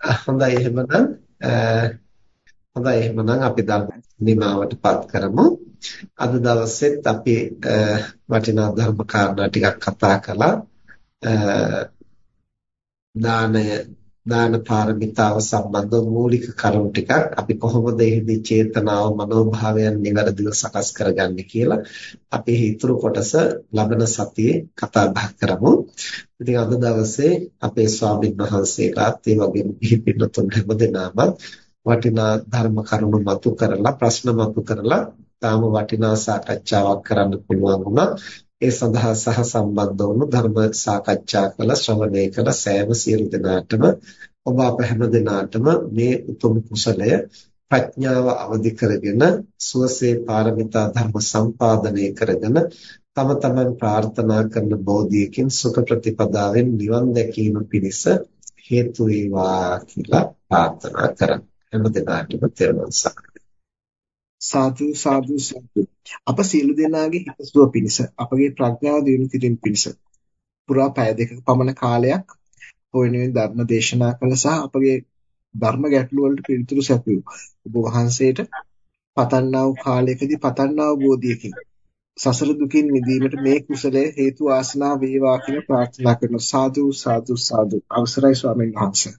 හොඳයි එහෙමනම් හොඳයි එහෙමනම් අපි ධර්ම නිමාවටපත් කරමු. අද දවසෙත් අපි වටිනා ධර්ම කාරණා ටිකක් කතා කළා. දානය දාන පාරමිතාව සම්බන්ධ මූලික කරුණු ටිකක් අපි කොහොමද එහිදී චේතනාව මනෝභාවයන් નિවරදිව සකස් කරගන්නේ කියලා අපි ඊතුරු කොටස ලබන සතියේ කතා බහ කරමු. ඉතින් අද දවසේ අපේ ස්වාමීන් වහන්සේලාත් ඒ වගේම පිළිපින්නතුන් හැමදෙනාම වටිනා ධර්ම කරුණු මතු කරලා ප්‍රශ්න මතු කරලා තාම වටිනා සාකච්ඡාවක් කරන්න පුළුවන් වුණා. ඒ සඳහා සහ සම්බන්ධ වුණු ධර්ම සාකච්ඡා කළ ශ්‍රවණය කළ සෑම සියලු දෙනාටම ඔබ අප හැම දෙනාටම මේ උතුම් කුසලය ප්‍රඥාව අවදි කරගෙන සුවසේ පාරමිතා ධර්ම සම්පාදනය කරගෙන තම තමන් ප්‍රාර්ථනා කරන බෝධියකින් සුඛ ප්‍රතිපදාවෙන් නිවන් දැකීම පිණිස හේතු වේවා කියලා ප්‍රාර්ථනා කරමි. හැම දිනාටම තෙරුවන් සරණයි. සාදු සාදු සාදු. අප සියලු දෙනාගේ හිතසුව පිණිස අපගේ ප්‍රඥාව දියුණු කිරීම පිණිස පුරා පැය දෙකක පමණ කාලයක් වෙනුවෙන් ධර්ම දේශනා කළ සහ අපගේ ධර්ම ගැටළු වලට පිළිතුරු සැපයූ ඔබ වහන්සේට පතන්නා වූ කාලයකදී පතන්නා වූ බෝධියකින් සසර දුකින් මිදීමට මේ කුසලය හේතු ආසනා වේවා කියලා ප්‍රාර්ථනා කරන සාදු සාදු සාදු. අවසරයි ස්වාමීන් වහන්සේ.